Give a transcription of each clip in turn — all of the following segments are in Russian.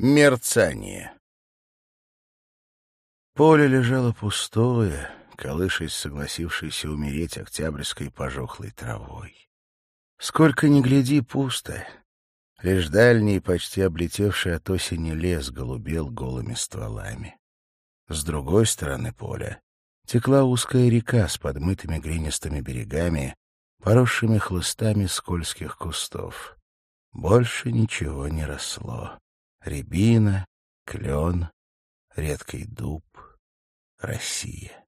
Мерцание. Поле лежало пустое, колышась согласившейся умереть октябрьской пожухлой травой. Сколько ни гляди, пусто. Лишь дальний, почти облетевший от осени лес голубел голыми стволами. С другой стороны поля текла узкая река с подмытыми глинистыми берегами, поросшими хлыстами скользких кустов. Больше ничего не росло рябина, клен, редкий дуб, Россия.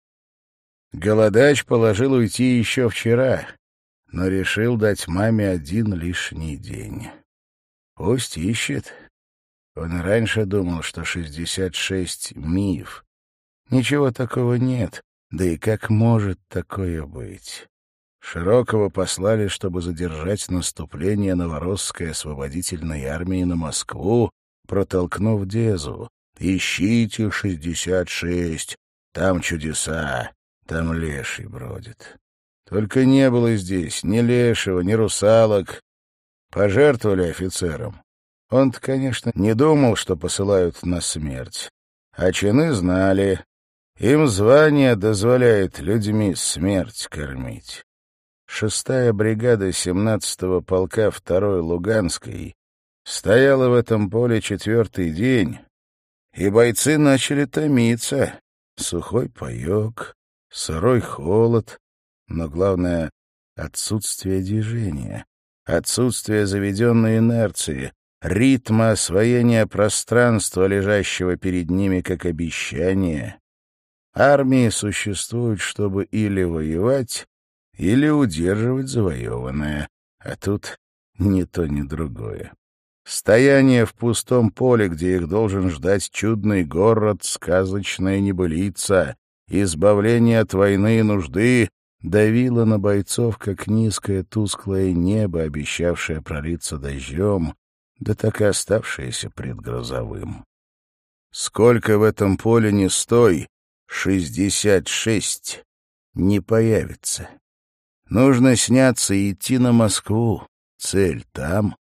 Голодач положил уйти еще вчера, но решил дать маме один лишний день. Пусть ищет. Он раньше думал, что шестьдесят шесть — миф. Ничего такого нет, да и как может такое быть? Широкого послали, чтобы задержать наступление Новоросской освободительной армии на Москву, протолкнув Дезу. «Ищите шестьдесят шесть, там чудеса, там леший бродит». Только не было здесь ни лешего, ни русалок. Пожертвовали офицерам. Он-то, конечно, не думал, что посылают на смерть. А чины знали. Им звание дозволяет людьми смерть кормить. Шестая бригада семнадцатого полка второй Луганской Стояла в этом поле четвертый день, и бойцы начали томиться. Сухой паек, сырой холод, но главное — отсутствие движения, отсутствие заведенной инерции, ритма освоения пространства, лежащего перед ними как обещание. Армии существуют, чтобы или воевать, или удерживать завоеванное, а тут ни то, ни другое. Стояние в пустом поле, где их должен ждать чудный город, сказочная небылица, избавление от войны и нужды, давило на бойцов, как низкое тусклое небо, обещавшее пролиться дождем, да так и оставшееся предгрозовым. Сколько в этом поле не стой, шестьдесят шесть не появится. Нужно сняться и идти на Москву. Цель там,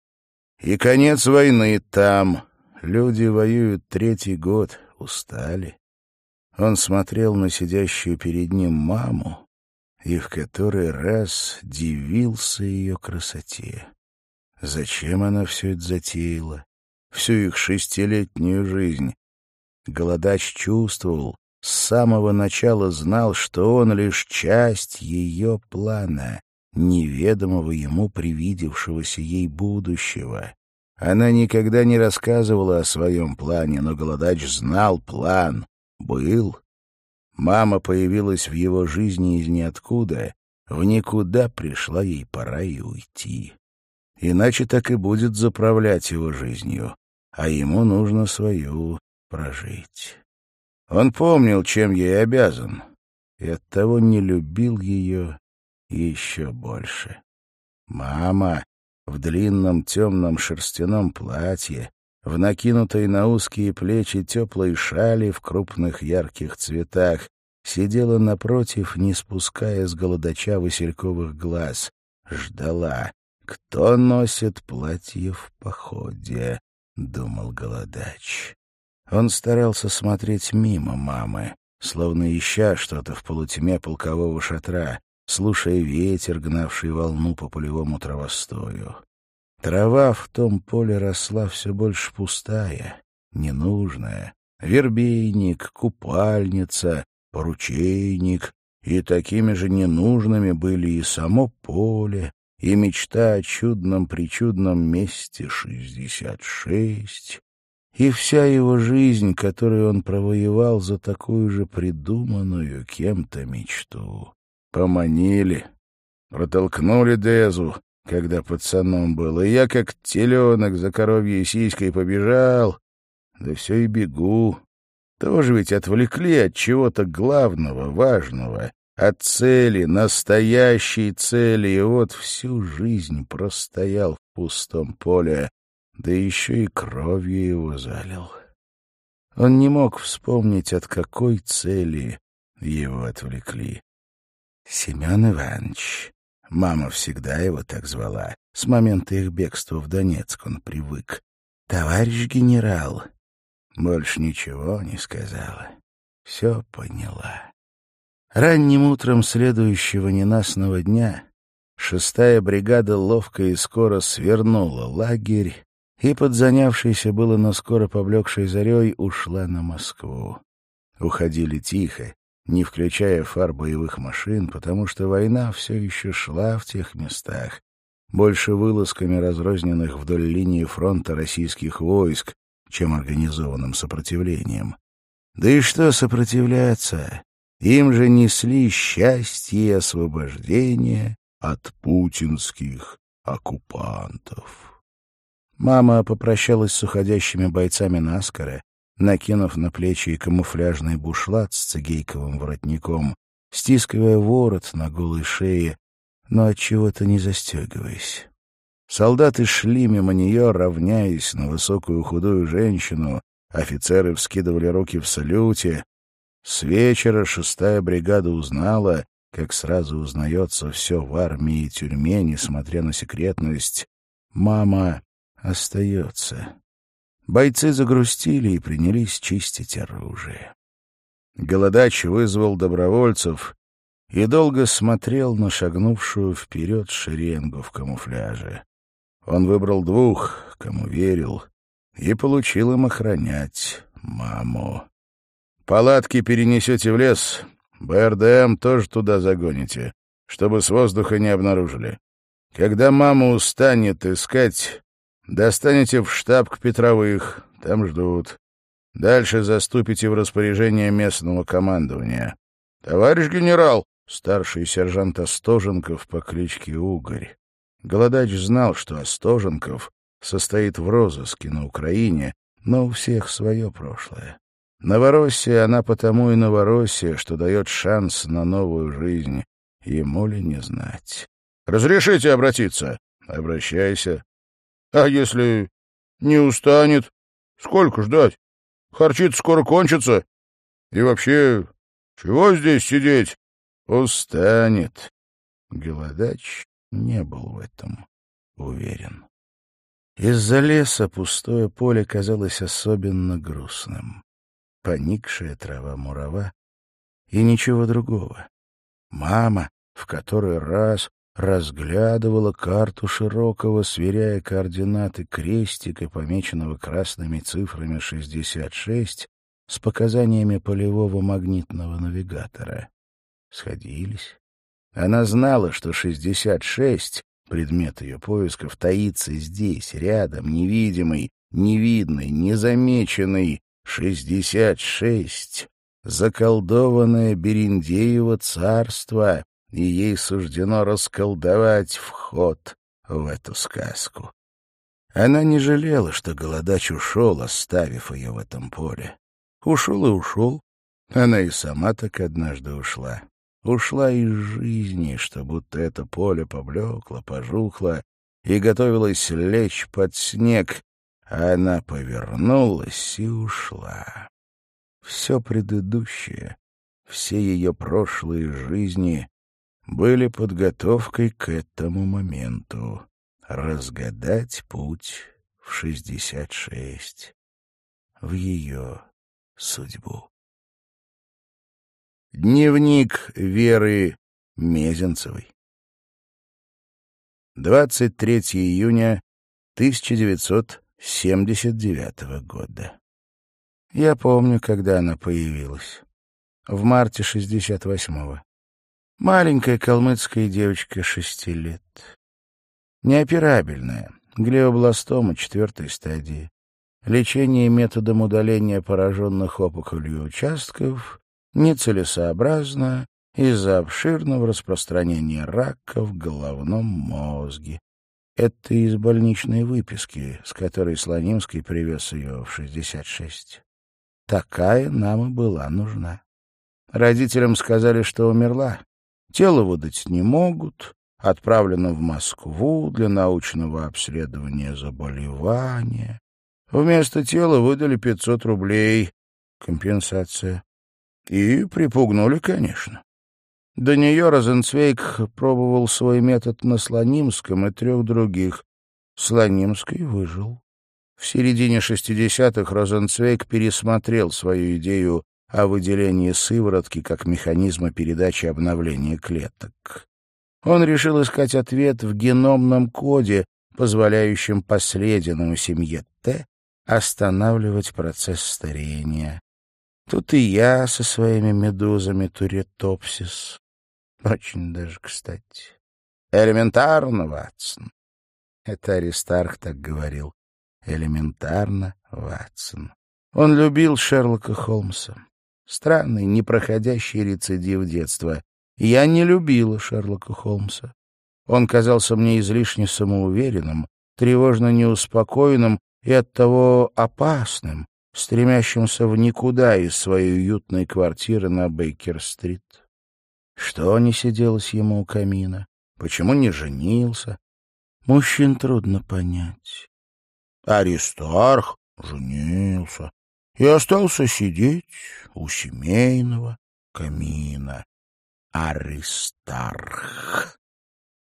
и конец войны там. Люди воюют третий год, устали. Он смотрел на сидящую перед ним маму и в который раз дивился ее красоте. Зачем она все это затеяла? Всю их шестилетнюю жизнь. Голодач чувствовал, с самого начала знал, что он лишь часть ее плана неведомого ему привидевшегося ей будущего. Она никогда не рассказывала о своем плане, но Голодач знал план. Был. Мама появилась в его жизни из ниоткуда. В никуда пришла ей пора и уйти. Иначе так и будет заправлять его жизнью, а ему нужно свою прожить. Он помнил, чем ей обязан, и оттого не любил ее еще больше. Мама в длинном темном шерстяном платье, в накинутой на узкие плечи теплой шали в крупных ярких цветах, сидела напротив, не спуская с голодача васильковых глаз. Ждала. «Кто носит платье в походе?» — думал голодач. Он старался смотреть мимо мамы, словно ища что-то в полутьме полкового шатра, слушая ветер, гнавший волну по полевому травостою. Трава в том поле росла все больше пустая, ненужная. Вербейник, купальница, поручейник, и такими же ненужными были и само поле, и мечта о чудном-причудном месте шестьдесят шесть, и вся его жизнь, которую он провоевал за такую же придуманную кем-то мечту. Поманили, протолкнули Дезу, когда пацаном был, и я, как теленок за коровьей сиськой, побежал, да все и бегу. Тоже ведь отвлекли от чего-то главного, важного, от цели, настоящей цели, и вот всю жизнь простоял в пустом поле, да еще и кровью его залил. Он не мог вспомнить, от какой цели его отвлекли. Семен Иванович. Мама всегда его так звала. С момента их бегства в Донецк он привык. Товарищ генерал, Больше ничего не сказала. Все поняла. Ранним утром следующего ненастного дня шестая бригада ловко и скоро свернула лагерь и, подзанявшейся было, но скоро поблекшей зарей, ушла на Москву. Уходили тихо, не включая фар боевых машин, потому что война все еще шла в тех местах, больше вылазками разрозненных вдоль линии фронта российских войск, чем организованным сопротивлением. Да и что сопротивляться? Им же несли счастье и освобождение от путинских оккупантов. Мама попрощалась с уходящими бойцами наскоро, накинув на плечи камуфляжный бушлат с цигейковым воротником, стискивая ворот на голой шее, но от чего то не застегиваясь. Солдаты шли мимо нее, равняясь на высокую худую женщину, офицеры вскидывали руки в салюте. С вечера шестая бригада узнала, как сразу узнается все в армии и тюрьме, несмотря на секретность, мама остается. Бойцы загрустили и принялись чистить оружие. Голодач вызвал добровольцев и долго смотрел на шагнувшую вперед шеренгу в камуфляже. Он выбрал двух, кому верил, и получил им охранять маму. «Палатки перенесете в лес, БРДМ тоже туда загоните, чтобы с воздуха не обнаружили. Когда мама устанет искать, достанете в штаб к Петровых, там ждут. Дальше заступите в распоряжение местного командования. Товарищ генерал, старший сержант Остоженков по кличке Угорь. Голодач знал, что Остоженков состоит в розыске на Украине, но у всех свое прошлое. Новороссия, она потому и Новороссия, что дает шанс на новую жизнь. Ему ли не знать? «Разрешите обратиться?» «Обращайся». «А если не устанет? Сколько ждать? Харчит скоро кончится. И вообще, чего здесь сидеть?» «Устанет». Голодач не был в этом уверен. Из-за леса пустое поле казалось особенно грустным. Поникшая трава мурава и ничего другого. Мама в который раз разглядывала карту Широкого, сверяя координаты крестика, помеченного красными цифрами 66, с показаниями полевого магнитного навигатора. Сходились. Она знала, что 66, предмет ее поисков, таится здесь, рядом, невидимый, невидный, незамеченный. 66 — заколдованное Берендеево царство, и ей суждено расколдовать вход в эту сказку. Она не жалела, что голодач ушел, оставив ее в этом поле. Ушел и ушел. Она и сама так однажды ушла ушла из жизни, что будто это поле поблекло, пожухло и готовилось лечь под снег, а она повернулась и ушла. Все предыдущее, все ее прошлые жизни были подготовкой к этому моменту — разгадать путь в шестьдесят шесть, в ее судьбу. Дневник Веры Мезенцевой. 23 июня 1979 года. Я помню, когда она появилась. В марте 68-го. Маленькая калмыцкая девочка шести лет. Неоперабельная. Глиобластома четвертой стадии. Лечение методом удаления пораженных опухолью участков нецелесообразно из-за обширного распространения рака в головном мозге. Это из больничной выписки, с которой Слонимский привез ее в 66. Такая нам и была нужна. Родителям сказали, что умерла. Тело выдать не могут. Отправлено в Москву для научного обследования заболевания. Вместо тела выдали 500 рублей. Компенсация. И припугнули, конечно. До нее Розенцвейк пробовал свой метод на Слонимском и трех других. Слонимский выжил. В середине 60-х Розенцвейк пересмотрел свою идею о выделении сыворотки как механизма передачи обновления клеток. Он решил искать ответ в геномном коде, позволяющем последнему семье Т останавливать процесс старения. Тут и я со своими медузами туретопсис. Очень даже кстати. Элементарно, Ватсон. Это Аристарх так говорил. Элементарно, Ватсон. Он любил Шерлока Холмса. Странный, непроходящий рецидив детства. Я не любила Шерлока Холмса. Он казался мне излишне самоуверенным, тревожно неуспокоенным и оттого опасным, стремящимся в никуда из своей уютной квартиры на Бейкер-стрит. Что не сиделось ему у камина? Почему не женился? Мужчин трудно понять. Аристарх женился и остался сидеть у семейного камина. Аристарх.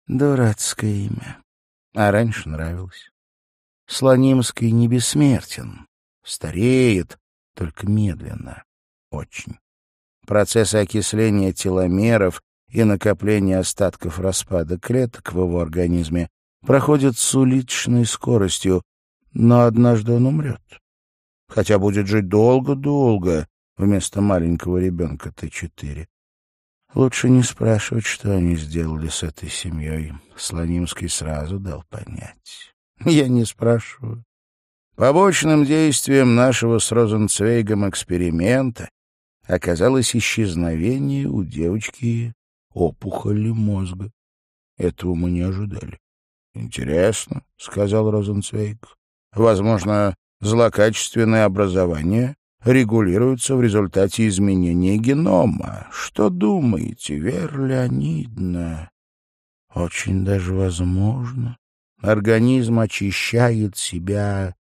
Дурацкое имя. А раньше нравилось. Слонимский не бессмертен. Стареет, только медленно. Очень. Процессы окисления теломеров и накопления остатков распада клеток в его организме проходят с уличной скоростью, но однажды он умрет. Хотя будет жить долго-долго вместо маленького ребенка Т-4. Лучше не спрашивать, что они сделали с этой семьей. Слонимский сразу дал понять. Я не спрашиваю. Побочным действием нашего с Розенцвейгом эксперимента оказалось исчезновение у девочки опухоли мозга. Этого мы не ожидали. — Интересно, — сказал Розенцвейг. — Возможно, злокачественное образование регулируется в результате изменения генома. Что думаете, Вера Леонидовна? — Очень даже возможно. Организм очищает себя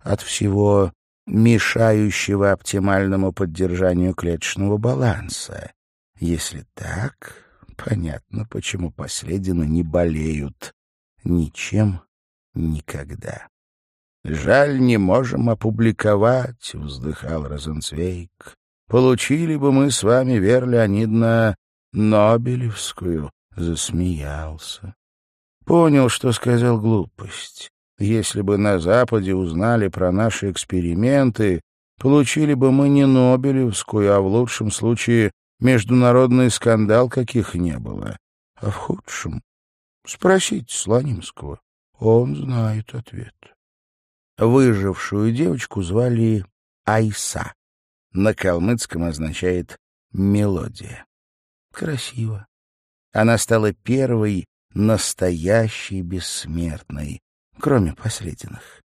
от всего мешающего оптимальному поддержанию клеточного баланса. Если так, понятно, почему последины не болеют ничем никогда. «Жаль, не можем опубликовать», — вздыхал Розенцвейк. «Получили бы мы с вами, Вера Леонидовна, Нобелевскую», — засмеялся. Понял, что сказал глупость. Если бы на Западе узнали про наши эксперименты, получили бы мы не Нобелевскую, а в лучшем случае международный скандал, каких не было. А в худшем спросите Слонимского, он знает ответ. Выжившую девочку звали Айса. На калмыцком означает «мелодия». Красиво. Она стала первой настоящей бессмертной, кроме последних.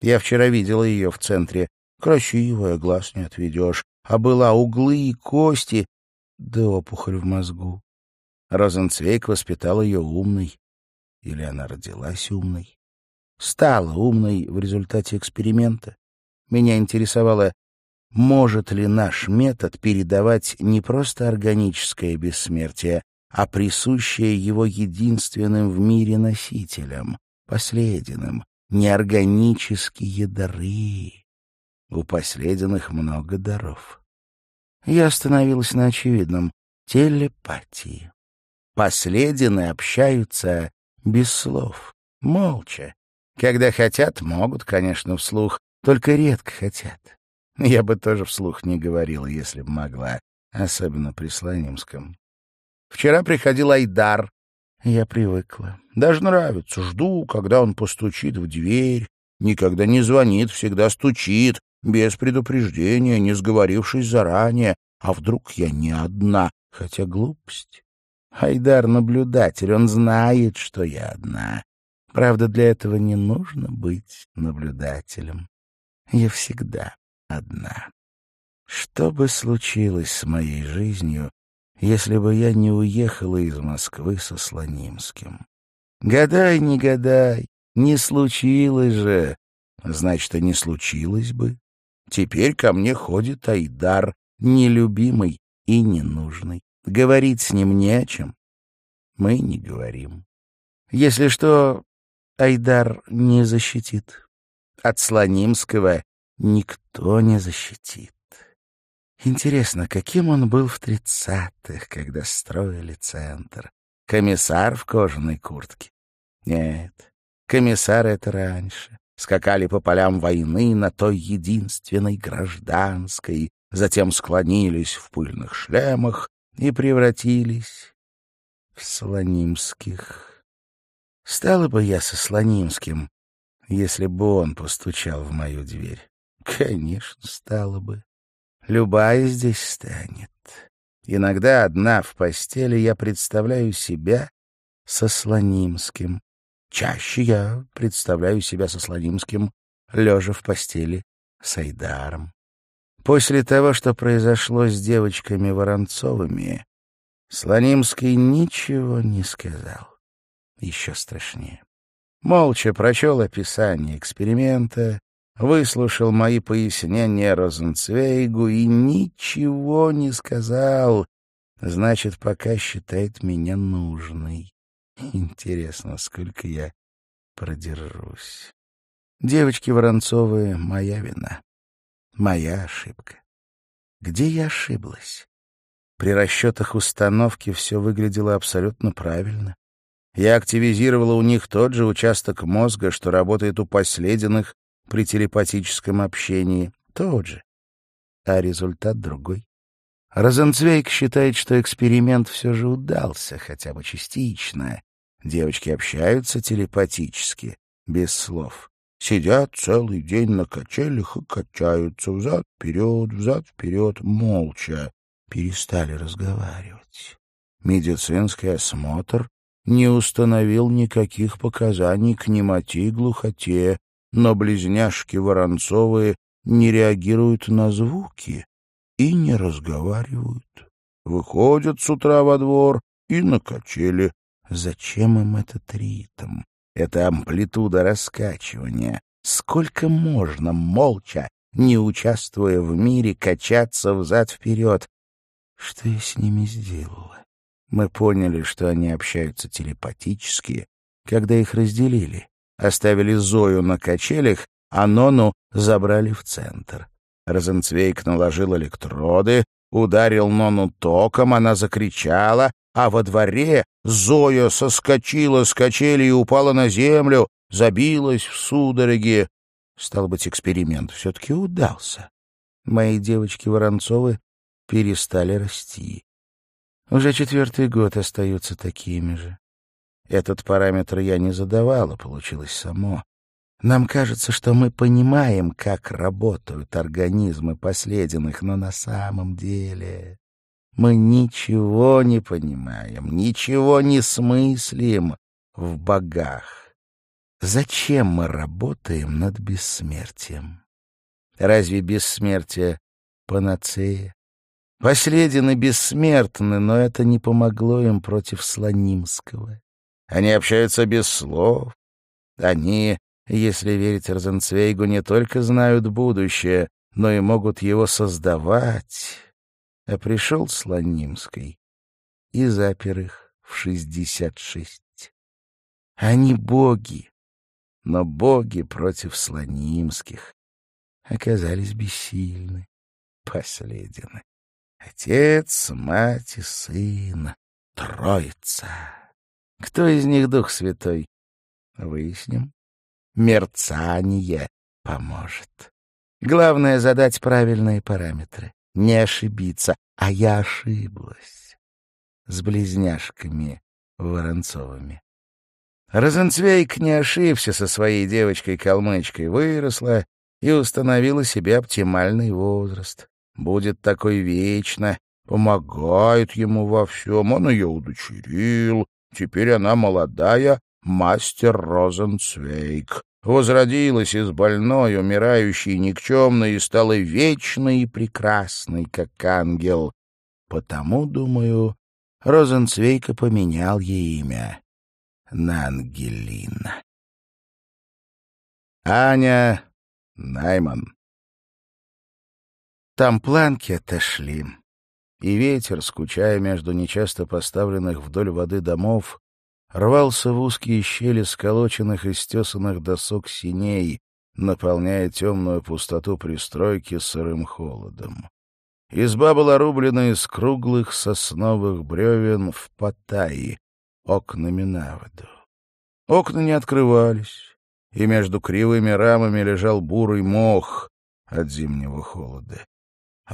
Я вчера видела ее в центре. Красивая, глаз не отведешь. А была углы и кости, да опухоль в мозгу. Розенцвейк воспитал ее умной. Или она родилась умной? Стала умной в результате эксперимента. Меня интересовало, может ли наш метод передавать не просто органическое бессмертие, а присущее его единственным в мире носителям, последним, неорганические дары. У последних много даров. Я остановилась на очевидном — телепатии. Последины общаются без слов, молча. Когда хотят, могут, конечно, вслух, только редко хотят. Я бы тоже вслух не говорила, если бы могла, особенно при Слонимском. Вчера приходил Айдар, я привыкла. Даже нравится. Жду, когда он постучит в дверь. Никогда не звонит, всегда стучит, без предупреждения, не сговорившись заранее. А вдруг я не одна? Хотя глупость. Айдар — наблюдатель, он знает, что я одна. Правда, для этого не нужно быть наблюдателем. Я всегда одна. Что бы случилось с моей жизнью, если бы я не уехала из Москвы со Слонимским. Гадай, не гадай, не случилось же. Значит, и не случилось бы. Теперь ко мне ходит Айдар, нелюбимый и ненужный. Говорить с ним не о чем. Мы не говорим. Если что, Айдар не защитит. От Слонимского никто не защитит. Интересно, каким он был в тридцатых, когда строили центр? Комиссар в кожаной куртке? Нет, комиссар — это раньше. Скакали по полям войны на той единственной гражданской, затем склонились в пыльных шлемах и превратились в слонимских. Стало бы я со слонимским, если бы он постучал в мою дверь. Конечно, стало бы. Любая здесь станет. Иногда одна в постели я представляю себя со Слонимским. Чаще я представляю себя со Слонимским, лежа в постели с Айдаром. После того, что произошло с девочками Воронцовыми, Слонимский ничего не сказал. Еще страшнее. Молча прочел описание эксперимента, выслушал мои пояснения Розенцвейгу и ничего не сказал. Значит, пока считает меня нужной. Интересно, сколько я продержусь. Девочки Воронцовы — моя вина. Моя ошибка. Где я ошиблась? При расчетах установки все выглядело абсолютно правильно. Я активизировала у них тот же участок мозга, что работает у последних при телепатическом общении. Тот же. А результат другой. Розенцвейк считает, что эксперимент все же удался, хотя бы частично. Девочки общаются телепатически, без слов. Сидят целый день на качелях и качаются взад-вперед, взад-вперед, молча. Перестали разговаривать. Медицинский осмотр не установил никаких показаний к немоте и глухоте, но близняшки Воронцовы не реагируют на звуки и не разговаривают. Выходят с утра во двор и на качели. Зачем им этот ритм, эта амплитуда раскачивания? Сколько можно молча, не участвуя в мире, качаться взад-вперед? Что я с ними сделала? Мы поняли, что они общаются телепатически, когда их разделили оставили Зою на качелях, а Нону забрали в центр. Розенцвейк наложил электроды, ударил Нону током, она закричала, а во дворе Зоя соскочила с качели и упала на землю, забилась в судороге. Стал быть, эксперимент все-таки удался. Мои девочки Воронцовы перестали расти. Уже четвертый год остаются такими же. Этот параметр я не задавала, получилось само. Нам кажется, что мы понимаем, как работают организмы последних, но на самом деле мы ничего не понимаем, ничего не смыслим в богах. Зачем мы работаем над бессмертием? Разве бессмертие — панацея? Последины бессмертны, но это не помогло им против Слонимского. Они общаются без слов. Они, если верить Розенцвейгу, не только знают будущее, но и могут его создавать. А пришел Слонимский и запер их в шестьдесят шесть. Они боги, но боги против Слонимских оказались бессильны, последены. Отец, мать и сын, троица. Кто из них Дух Святой? Выясним. Мерцание поможет. Главное — задать правильные параметры, не ошибиться. А я ошиблась. С близняшками Воронцовыми. Розенцвейк не ошибся со своей девочкой-калмычкой, выросла и установила себе оптимальный возраст. Будет такой вечно, помогает ему во всем, он ее удочерил, Теперь она молодая мастер Розенцвейк. Возродилась из больной, умирающей, никчемной и стала вечной и прекрасной, как ангел. Потому, думаю, Розенцвейка поменял ей имя на Ангелина. Аня Найман Там планки отошли и ветер, скучая между нечасто поставленных вдоль воды домов, рвался в узкие щели сколоченных и стесанных досок синей, наполняя темную пустоту пристройки сырым холодом. Изба была рублена из круглых сосновых бревен в Паттайи, окнами на воду. Окна не открывались, и между кривыми рамами лежал бурый мох от зимнего холода.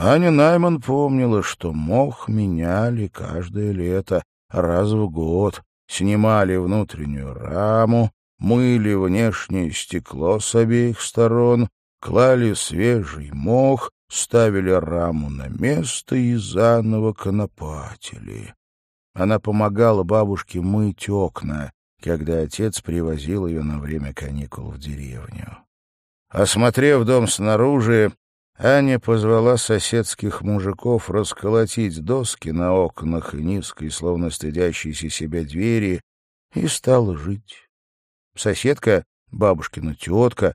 Аня Найман помнила, что мох меняли каждое лето, раз в год, снимали внутреннюю раму, мыли внешнее стекло с обеих сторон, клали свежий мох, ставили раму на место и заново конопатили. Она помогала бабушке мыть окна, когда отец привозил ее на время каникул в деревню. Осмотрев дом снаружи, Аня позвала соседских мужиков расколотить доски на окнах и низкой, словно стыдящейся себя двери, и стала жить. Соседка, бабушкина тетка,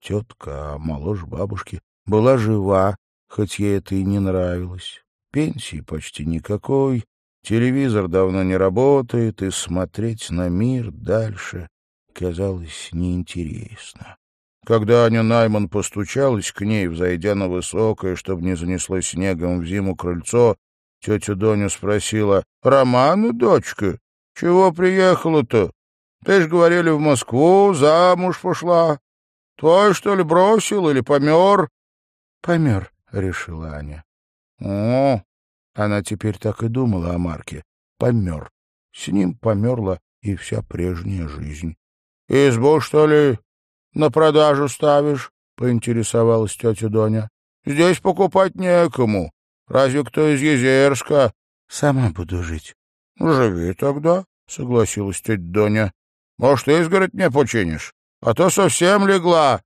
тетка, а моложе бабушки, была жива, хоть ей это и не нравилось. Пенсии почти никакой, телевизор давно не работает, и смотреть на мир дальше казалось неинтересно. Когда Аня Найман постучалась к ней, взойдя на высокое, чтобы не занесло снегом в зиму крыльцо, тетя Доня спросила, «Романа, дочка, чего приехала-то? Ты ж говорили, в Москву замуж пошла. Твой, что ли, бросил или помер? — Помер, — решила Аня. — О, она теперь так и думала о Марке. Помер. С ним померла и вся прежняя жизнь. — Избу, что ли, на продажу ставишь? — поинтересовалась тетя Доня. — Здесь покупать некому. Разве кто из Езерска? — Сама буду жить. — Живи тогда, — согласилась тетя Доня. Может, изгородь мне починишь? А то совсем легла.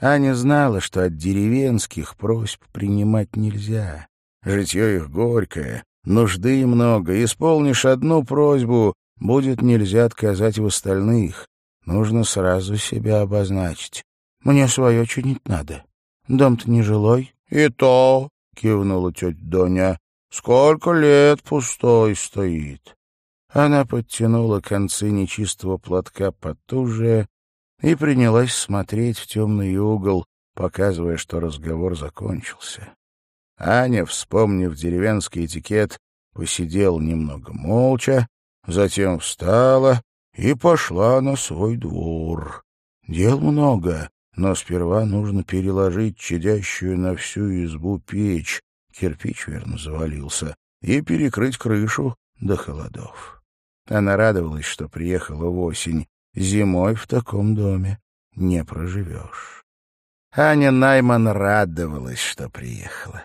Аня знала, что от деревенских просьб принимать нельзя. Житье их горькое, нужды много. Исполнишь одну просьбу, будет нельзя отказать в остальных. Нужно сразу себя обозначить. Мне свое чинить надо. Дом-то не жилой. — И то, — кивнула тетя Доня, — сколько лет пустой стоит. Она подтянула концы нечистого платка потуже и принялась смотреть в темный угол, показывая, что разговор закончился. Аня, вспомнив деревенский этикет, посидела немного молча, затем встала и пошла на свой двор. Дел много, но сперва нужно переложить чадящую на всю избу печь, кирпич, верно, завалился, и перекрыть крышу до холодов. Она радовалась, что приехала в осень. Зимой в таком доме не проживешь. Аня Найман радовалась, что приехала.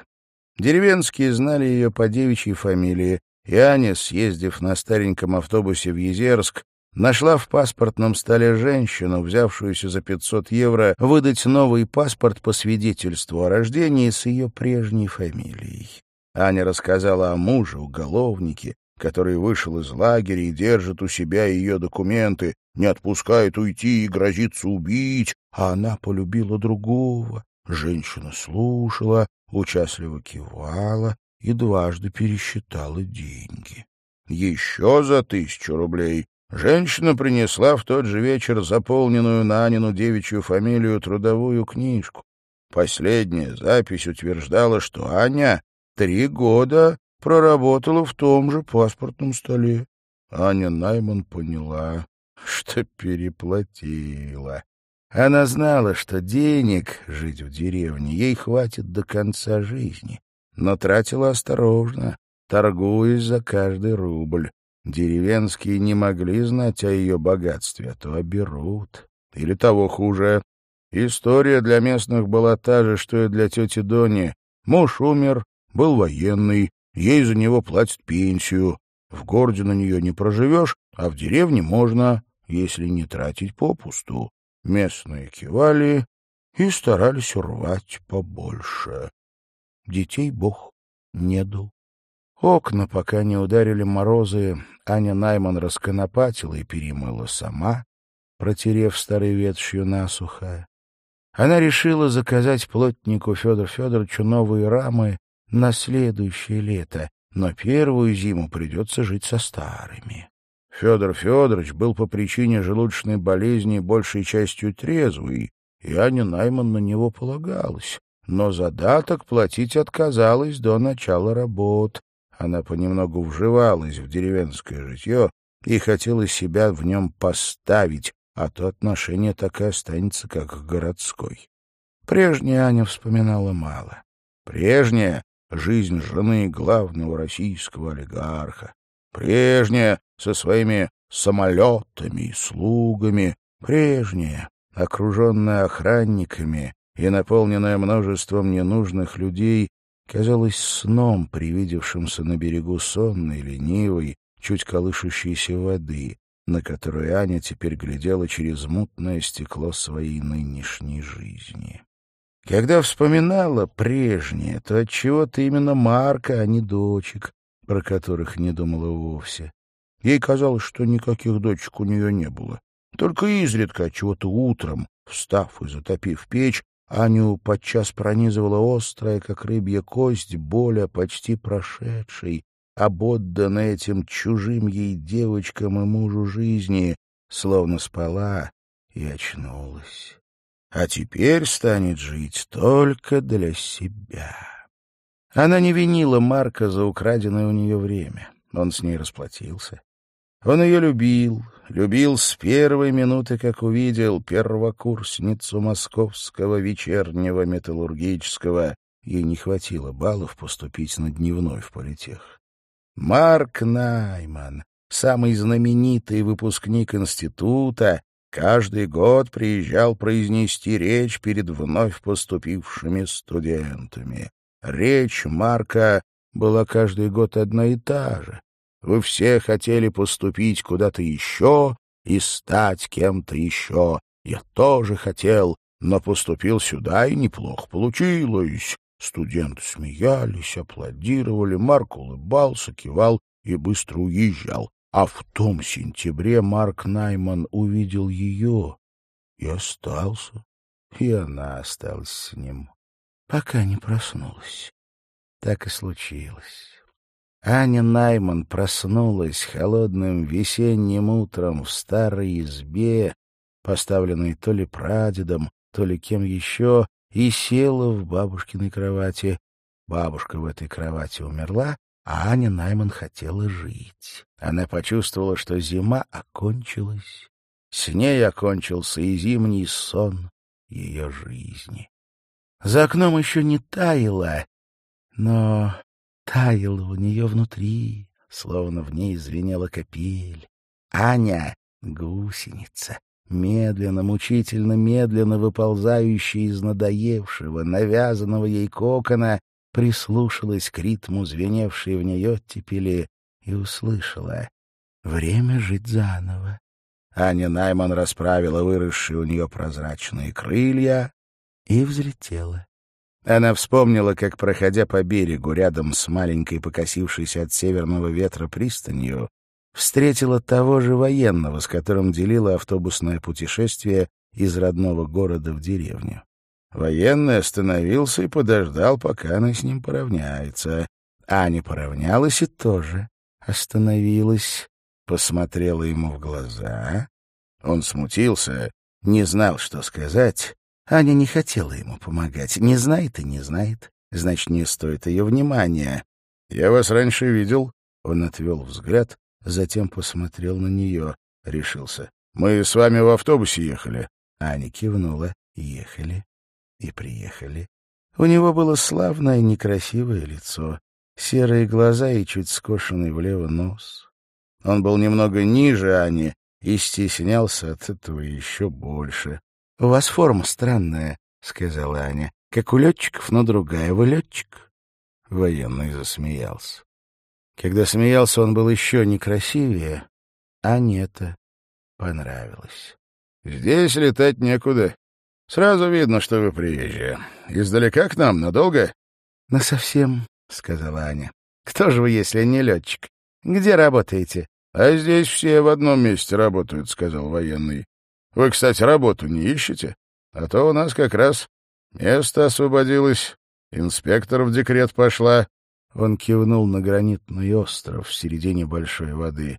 Деревенские знали ее по девичьей фамилии, и Аня, съездив на стареньком автобусе в Езерск, нашла в паспортном столе женщину, взявшуюся за 500 евро выдать новый паспорт по свидетельству о рождении с ее прежней фамилией. Аня рассказала о муже, уголовнике, который вышел из лагеря и держит у себя ее документы, не отпускает уйти и грозится убить, а она полюбила другого. Женщина слушала, участливо кивала и дважды пересчитала деньги. Еще за тысячу рублей женщина принесла в тот же вечер заполненную на Анину девичью фамилию трудовую книжку. Последняя запись утверждала, что Аня три года проработала в том же паспортном столе. Аня Найман поняла, что переплатила. Она знала, что денег жить в деревне ей хватит до конца жизни, но тратила осторожно, торгуясь за каждый рубль. Деревенские не могли знать о ее богатстве, а то оберут. Или того хуже. История для местных была та же, что и для тети Дони. Муж умер, был военный, Ей за него платят пенсию. В городе на нее не проживешь, а в деревне можно, если не тратить попусту. Местные кивали и старались урвать побольше. Детей Бог не дал. Окна, пока не ударили морозы, Аня Найман расконопатила и перемыла сама, протерев старой ветшью насухо. Она решила заказать плотнику Федору Федоровичу новые рамы на следующее лето, но первую зиму придется жить со старыми. Федор Федорович был по причине желудочной болезни большей частью трезвый и Аня Найман на него полагалась. Но задаток платить отказалась до начала работ. Она понемногу вживалась в деревенское житье и хотела себя в нем поставить, а то отношение так и останется, как городской. Прежняя Аня вспоминала мало. Прежняя — жизнь жены главного российского олигарха. Прежняя — со своими самолетами и слугами. Прежняя, окруженная охранниками и наполненная множеством ненужных людей, казалась сном, привидевшимся на берегу сонной, ленивой, чуть колышущейся воды, на которую Аня теперь глядела через мутное стекло своей нынешней жизни. Когда вспоминала прежнее, то отчего-то именно Марка, а не дочек, про которых не думала вовсе. Ей казалось, что никаких дочек у нее не было. Только изредка, чего-то утром, встав и затопив печь, Аню подчас пронизывала острая, как рыбья кость, боля почти прошедшей, ободдана этим чужим ей девочкам и мужу жизни, словно спала и очнулась. А теперь станет жить только для себя. Она не винила Марка за украденное у нее время. Он с ней расплатился. Он ее любил, любил с первой минуты, как увидел первокурсницу московского вечернего металлургического. Ей не хватило баллов поступить на дневной в политех. Марк Найман, самый знаменитый выпускник института, каждый год приезжал произнести речь перед вновь поступившими студентами. Речь Марка была каждый год одна и та же. Вы все хотели поступить куда-то еще и стать кем-то еще. Я тоже хотел, но поступил сюда, и неплохо получилось. Студенты смеялись, аплодировали, Марк улыбался, кивал и быстро уезжал. А в том сентябре Марк Найман увидел ее и остался, и она осталась с ним, пока не проснулась. Так и случилось. Аня Найман проснулась холодным весенним утром в старой избе, поставленной то ли прадедом, то ли кем еще, и села в бабушкиной кровати. Бабушка в этой кровати умерла, а Аня Найман хотела жить. Она почувствовала, что зима окончилась. С ней окончился и зимний сон ее жизни. За окном еще не таяло, но таяло у нее внутри, словно в ней звенела капель. Аня — гусеница, медленно, мучительно, медленно выползающая из надоевшего, навязанного ей кокона, прислушалась к ритму, звеневшей в ней оттепели, и услышала «Время жить заново». Аня Найман расправила выросшие у нее прозрачные крылья и взлетела. Она вспомнила, как, проходя по берегу рядом с маленькой покосившейся от северного ветра пристанью, встретила того же военного, с которым делила автобусное путешествие из родного города в деревню. Военный остановился и подождал, пока она с ним поравняется. Аня поравнялась и тоже остановилась, посмотрела ему в глаза. Он смутился, не знал, что сказать, Аня не хотела ему помогать. Не знает и не знает. Значит, не стоит ее внимания. «Я вас раньше видел». Он отвел взгляд, затем посмотрел на нее. Решился. «Мы с вами в автобусе ехали». Аня кивнула. «Ехали. И приехали». У него было славное некрасивое лицо, серые глаза и чуть скошенный влево нос. Он был немного ниже Ани и стеснялся от этого еще больше. — У вас форма странная, — сказала Аня. — Как у летчиков, но другая. Вы летчик? Военный засмеялся. Когда смеялся, он был еще некрасивее, а Ане это понравилось. — Здесь летать некуда. Сразу видно, что вы приезжие. Издалека к нам? Надолго? — Насовсем, — сказала Аня. — Кто же вы, если не летчик? Где работаете? — А здесь все в одном месте работают, — сказал военный. Вы, кстати, работу не ищете? А то у нас как раз место освободилось, инспектор в декрет пошла. Он кивнул на гранитный остров в середине большой воды.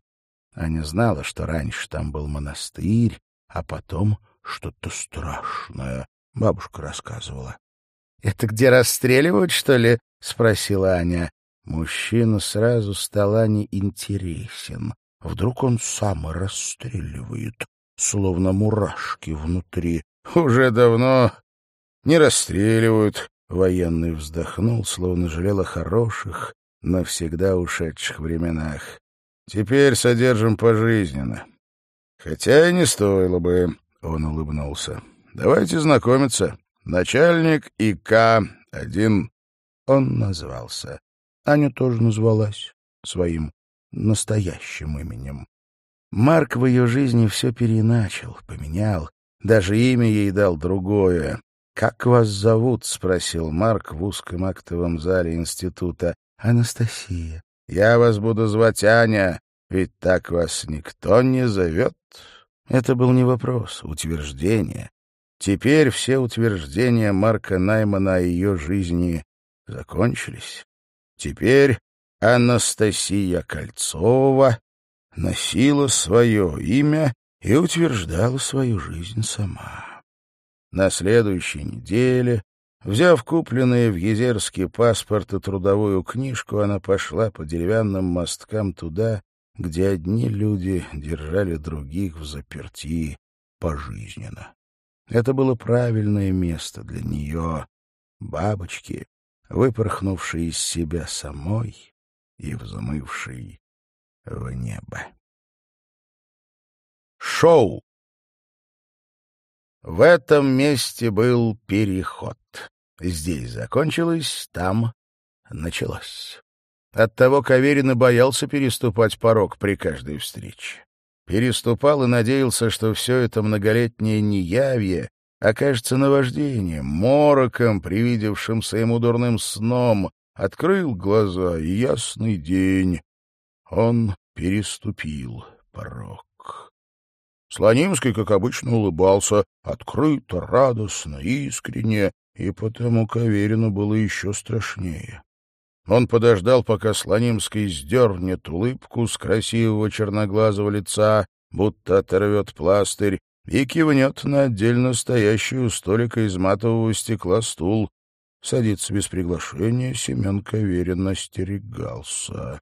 Аня знала, что раньше там был монастырь, а потом что-то страшное. Бабушка рассказывала. — Это где расстреливают, что ли? — спросила Аня. Мужчина сразу стала неинтересен. Вдруг он сам расстреливает, словно мурашки внутри. — Уже давно не расстреливают. Военный вздохнул, словно жалел о хороших, навсегда ушедших временах. Теперь содержим пожизненно. Хотя и не стоило бы, — он улыбнулся. Давайте знакомиться. Начальник ИК-1. Он назвался. Аня тоже назвалась своим настоящим именем. Марк в ее жизни все переначал, поменял. Даже имя ей дал другое. «Как вас зовут?» — спросил Марк в узком актовом зале института. «Анастасия». «Я вас буду звать Аня, ведь так вас никто не зовет». Это был не вопрос, утверждение. Теперь все утверждения Марка Наймана о ее жизни закончились. Теперь Анастасия Кольцова носила свое имя и утверждала свою жизнь сама. На следующей неделе, взяв купленные в Езерске паспорт и трудовую книжку, она пошла по деревянным мосткам туда, где одни люди держали других в заперти пожизненно. Это было правильное место для нее, бабочки, выпорхнувшей из себя самой и взмывшей в небо. Шоу В этом месте был переход. Здесь закончилось, там началось. Оттого Каверин и боялся переступать порог при каждой встрече. Переступал и надеялся, что все это многолетнее неявье окажется наваждением, мороком, привидевшимся ему дурным сном, открыл глаза, ясный день. Он переступил порог. Слонимский, как обычно, улыбался, открыто, радостно, искренне, и потому Каверину было еще страшнее. Он подождал, пока Слонимский сдернет улыбку с красивого черноглазого лица, будто оторвет пластырь, и кивнет на отдельно стоящий у столика из матового стекла стул. Садиться без приглашения Семен Каверин остерегался.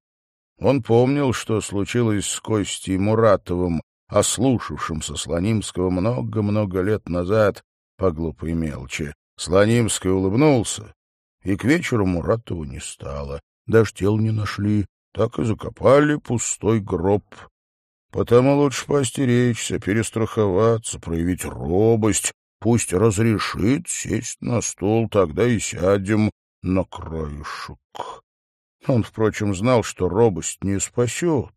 Он помнил, что случилось с Костей Муратовым, ослушавшимся Слонимского много-много лет назад по глупой мелочи. Слонимский улыбнулся, и к вечеру Муратова не стало. Даже тел не нашли, так и закопали пустой гроб. Потому лучше постеречься, перестраховаться, проявить робость. Пусть разрешит сесть на стол, тогда и сядем на краешек. Он, впрочем, знал, что робость не спасет.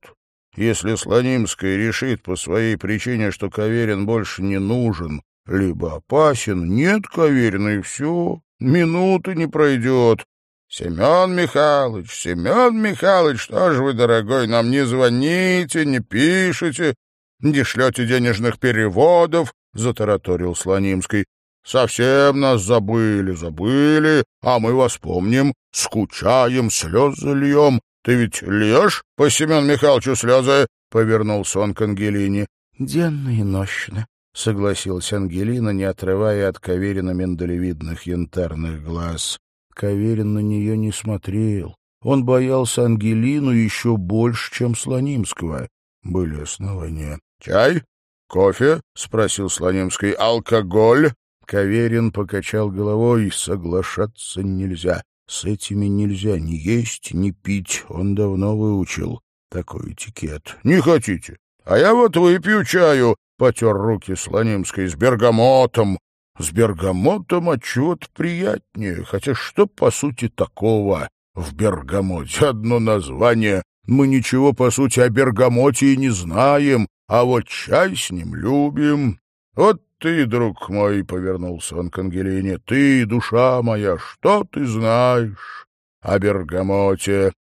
Если Слонимская решит по своей причине, что Каверин больше не нужен, либо опасен, нет Каверина, и все. Минуты не пройдет. Семен Михайлович, Семен Михайлович, что же вы, дорогой, нам не звоните, не пишете, не шлете денежных переводов, — затараторил Слонимский. Совсем нас забыли, забыли, а мы вас помним, скучаем, слезы льем. Ты ведь льешь по Семену Михайловичу слезы? — повернулся он к Ангелине. — Денно и нощно, — согласилась Ангелина, не отрывая от Каверина миндалевидных янтарных глаз. Каверин на нее не смотрел. Он боялся Ангелину еще больше, чем Слонимского. Были основания. — Чай? Кофе? — спросил Слонимский. — Алкоголь? Каверин покачал головой. Соглашаться нельзя. С этими нельзя ни есть, ни пить. Он давно выучил такой этикет. — Не хотите? А я вот выпью чаю, потер руки Слонимской с бергамотом. С бергамотом отчет приятнее, хотя что, по сути, такого в бергамоте? Одно название. Мы ничего, по сути, о бергамоте и не знаем, а вот чай с ним любим. Вот ты, друг мой, — повернулся он к Ангелине, — ты, душа моя, что ты знаешь о бергамоте?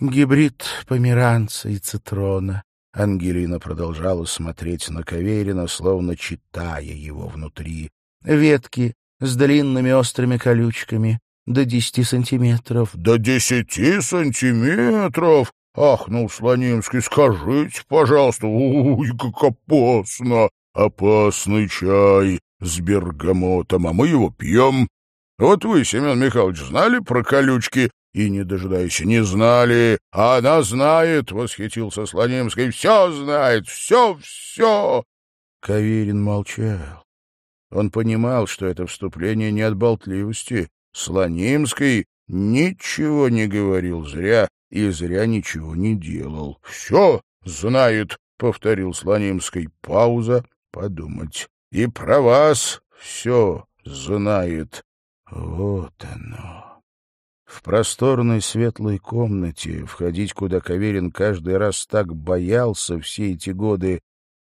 Гибрид померанца и цитрона, Ангелина продолжала смотреть на Каверина, словно читая его внутри. Ветки с длинными острыми колючками, до десяти сантиметров. — До десяти сантиметров? — ахнул Слонимский. — Скажите, пожалуйста, ой, как опасно! Опасный чай! с бергамотом, а мы его пьем. Вот вы, Семен Михайлович, знали про колючки? И, не дожидаясь, не знали. А она знает, — восхитился Слонимский. Все знает, все, все. Каверин молчал. Он понимал, что это вступление не от болтливости. Слонимский ничего не говорил зря и зря ничего не делал. — Все знает, — повторил Слонимский. Пауза. Подумать. — И про вас все знает. Вот оно. В просторной светлой комнате, входить куда Каверин каждый раз так боялся все эти годы,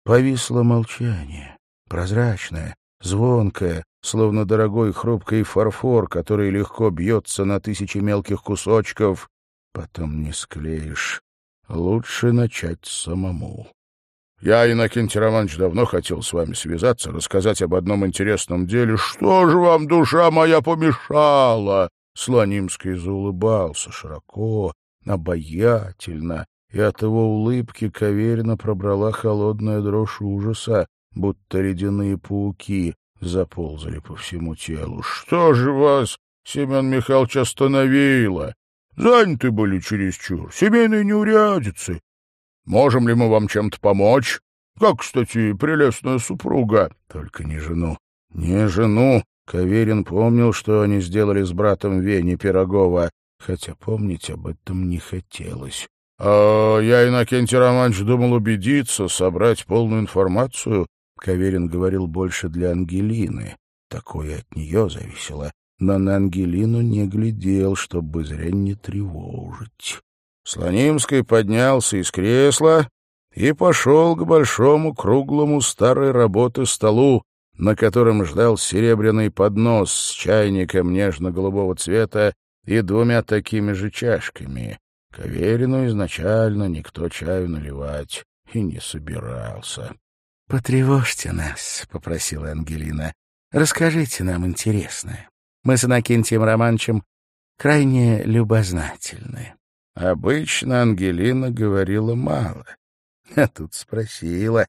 повисло молчание, прозрачное, звонкое, словно дорогой хрупкий фарфор, который легко бьется на тысячи мелких кусочков, потом не склеишь. Лучше начать самому. Я, Иннокентий Романович, давно хотел с вами связаться, рассказать об одном интересном деле. Что же вам, душа моя, помешала? Слонимский заулыбался широко, обаятельно, и от его улыбки Каверина пробрала холодная дрожь ужаса, будто ледяные пауки заползали по всему телу. — Что же вас, Семен Михайлович, остановило? Заняты были чересчур, семейные неурядицы. Можем ли мы вам чем-то помочь? Как, кстати, прелестная супруга. Только не жену. Не жену. Каверин помнил, что они сделали с братом Вени Пирогова, хотя помнить об этом не хотелось. А я, Иннокентий Романович, думал убедиться, собрать полную информацию. Каверин говорил больше для Ангелины. Такое от нее зависело. Но на Ангелину не глядел, чтобы зря не тревожить. Слонимский поднялся из кресла и пошел к большому круглому старой работы столу, на котором ждал серебряный поднос с чайником нежно-голубого цвета и двумя такими же чашками. Каверину изначально никто чаю наливать и не собирался. — Потревожьте нас, — попросила Ангелина. — Расскажите нам интересное. Мы с Иннокентием Романовичем крайне любознательны. Обычно Ангелина говорила мало, а тут спросила.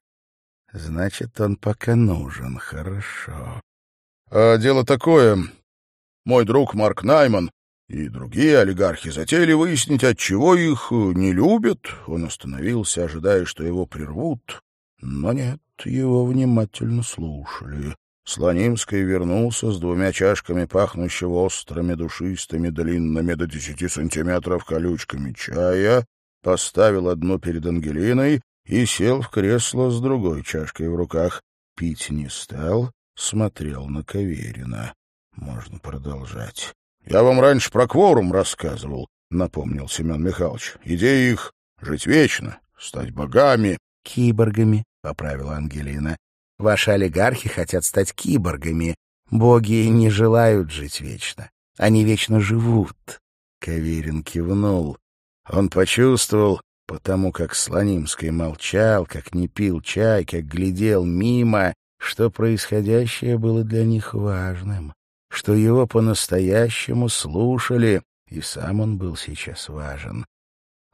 Значит, он пока нужен, хорошо. А дело такое. Мой друг Марк Найман и другие олигархи затеяли выяснить, отчего их не любят. Он остановился, ожидая, что его прервут. Но нет, его внимательно слушали. Слонимский вернулся с двумя чашками пахнущего острыми, душистыми, длинными до десяти сантиметров колючками чая, поставил одну перед Ангелиной и сел в кресло с другой чашкой в руках. Пить не стал, смотрел на Каверина. Можно продолжать. — Я вам раньше про кворум рассказывал, — напомнил Семен Михайлович. — Идея их — жить вечно, стать богами. — Киборгами, — поправила Ангелина. Ваши олигархи хотят стать киборгами. Боги не желают жить вечно. Они вечно живут. Каверин кивнул. Он почувствовал, потому как Слонимский молчал, как не пил чай, как глядел мимо, что происходящее было для них важным, что его по-настоящему слушали, и сам он был сейчас важен.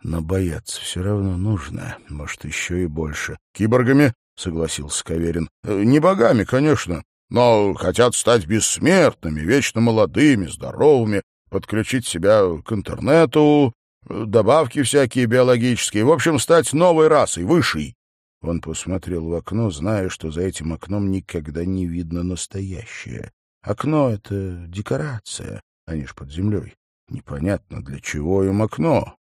Но бояться все равно нужно, может, еще и больше. «Киборгами?» — согласился Каверин. «Э, — Не богами, конечно, но хотят стать бессмертными, вечно молодыми, здоровыми, подключить себя к интернету, добавки всякие биологические, в общем, стать новой расой, высшей. Он посмотрел в окно, зная, что за этим окном никогда не видно настоящее. Окно — это декорация, они ж под землей. Непонятно, для чего им окно.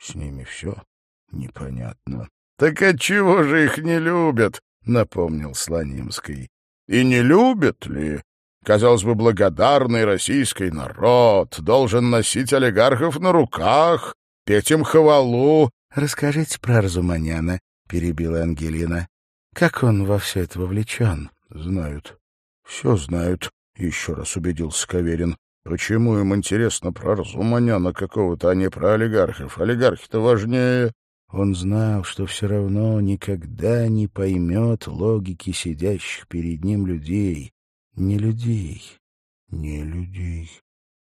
С ними все непонятно. — Так отчего же их не любят? — напомнил Слонимский. — И не любят ли? Казалось бы, благодарный российский народ должен носить олигархов на руках, петь им хвалу. — Расскажите про Разуманяна, — перебила Ангелина. — Как он во все это вовлечен? — Знают. — Все знают, — еще раз убедился Каверин. — Почему им интересно про Разуманяна какого-то, а не про олигархов? Олигархи-то важнее. Он знал, что все равно никогда не поймет логики сидящих перед ним людей. Не людей, не людей.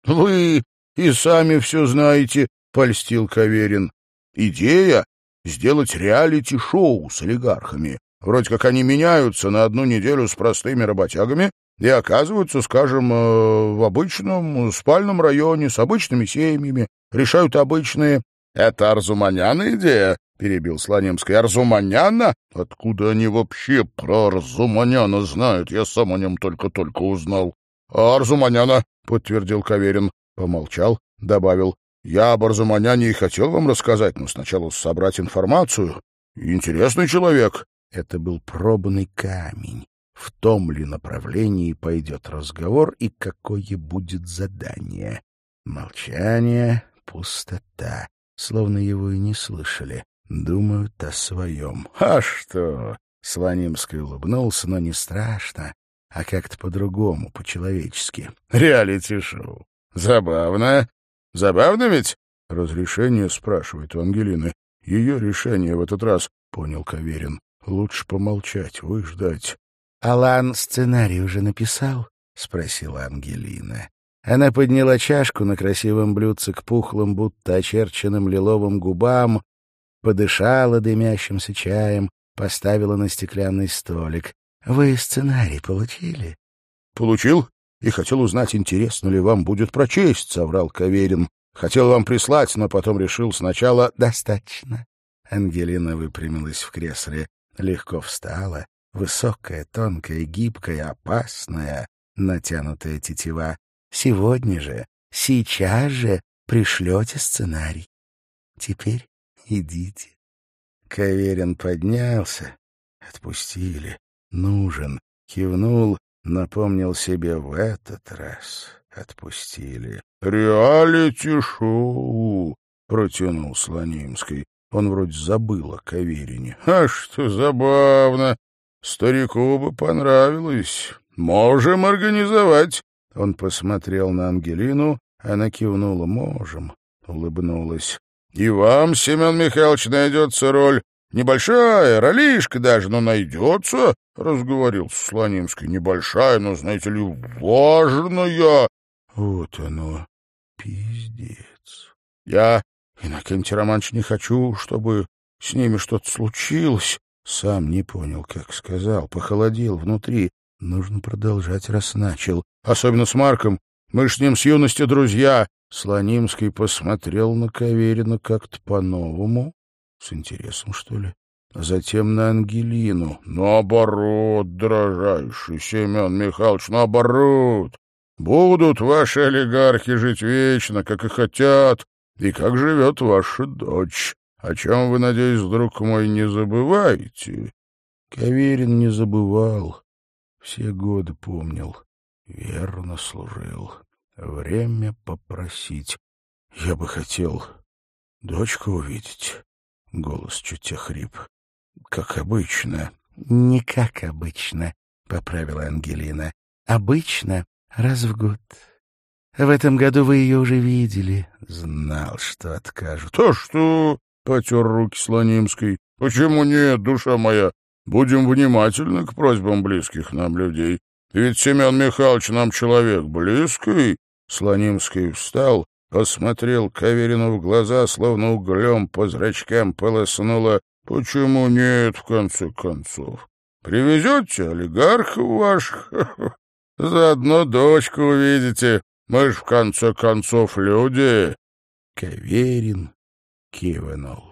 — Вы и сами все знаете, — польстил Каверин. — Идея — сделать реалити-шоу с олигархами. Вроде как они меняются на одну неделю с простыми работягами и оказываются, скажем, э, в обычном спальном районе с обычными семьями, решают обычные... — Это Арзуманяна идея? — перебил Слонимский. — Арзуманяна? Откуда они вообще про Арзуманяна знают? Я сам о нем только-только узнал. — Арзуманяна, — подтвердил Каверин. Помолчал, добавил. — Я об Арзуманяне и хотел вам рассказать, но сначала собрать информацию. Интересный человек. Это был пробный камень в том ли направлении пойдет разговор и какое будет задание. Молчание, пустота, словно его и не слышали, думают о своем. «А что?» — Слонимский улыбнулся, но не страшно, а как-то по-другому, по-человечески. «Реалити-шоу. Забавно. Забавно ведь?» «Разрешение?» — спрашивает у Ангелины. «Ее решение в этот раз», — понял Каверин. «Лучше помолчать, выждать. «Алан сценарий уже написал?» — спросила Ангелина. Она подняла чашку на красивом блюдце к пухлым, будто очерченным лиловым губам, подышала дымящимся чаем, поставила на стеклянный столик. «Вы сценарий получили?» «Получил и хотел узнать, интересно ли вам будет прочесть», — соврал Каверин. «Хотел вам прислать, но потом решил сначала...» «Достаточно». Ангелина выпрямилась в кресле, легко встала, Высокая, тонкая, гибкая, опасная, натянутая тетива. Сегодня же, сейчас же пришлете сценарий. Теперь идите. Каверин поднялся. Отпустили. Нужен. Кивнул, напомнил себе в этот раз. Отпустили. «Реалити-шоу!» — протянул Слонимский. Он вроде забыл о Каверине. «А что забавно! Старику бы понравилось. Можем организовать. Он посмотрел на Ангелину, она кивнула. Можем. Улыбнулась. И вам, Семен Михайлович, найдется роль. Небольшая, ролишка даже, но найдется, — разговорил Слонимский. Небольшая, но, знаете ли, важная. Вот оно, пиздец. Я, Иннокентий Романович, не хочу, чтобы с ними что-то случилось. Сам не понял, как сказал, похолодел внутри. Нужно продолжать, раз начал. Особенно с Марком. Мы с ним с юности друзья. Слонимский посмотрел на Каверина как-то по-новому. С интересом, что ли? А затем на Ангелину. Наоборот, дрожайший Семен Михайлович, наоборот. Будут ваши олигархи жить вечно, как и хотят, и как живет ваша дочь. О чем вы, надеюсь, друг мой, не забываете? Каверин не забывал. Все годы помнил. Верно служил. Время попросить. Я бы хотел дочку увидеть. Голос чуть охрип. Как обычно. Не как обычно, поправила Ангелина. Обычно раз в год. В этом году вы ее уже видели. Знал, что откажут. А что? — потер руки Слонимской. — Почему нет, душа моя? Будем внимательны к просьбам близких нам людей. Ведь Семен Михайлович нам человек близкий. Слонимский встал, посмотрел Каверину в глаза, словно углем по зрачкам полоснуло. Почему нет, в конце концов? Привезете олигархов ваших? Заодно дочку увидите. Мы ж, в конце концов, люди. Каверин кивнул.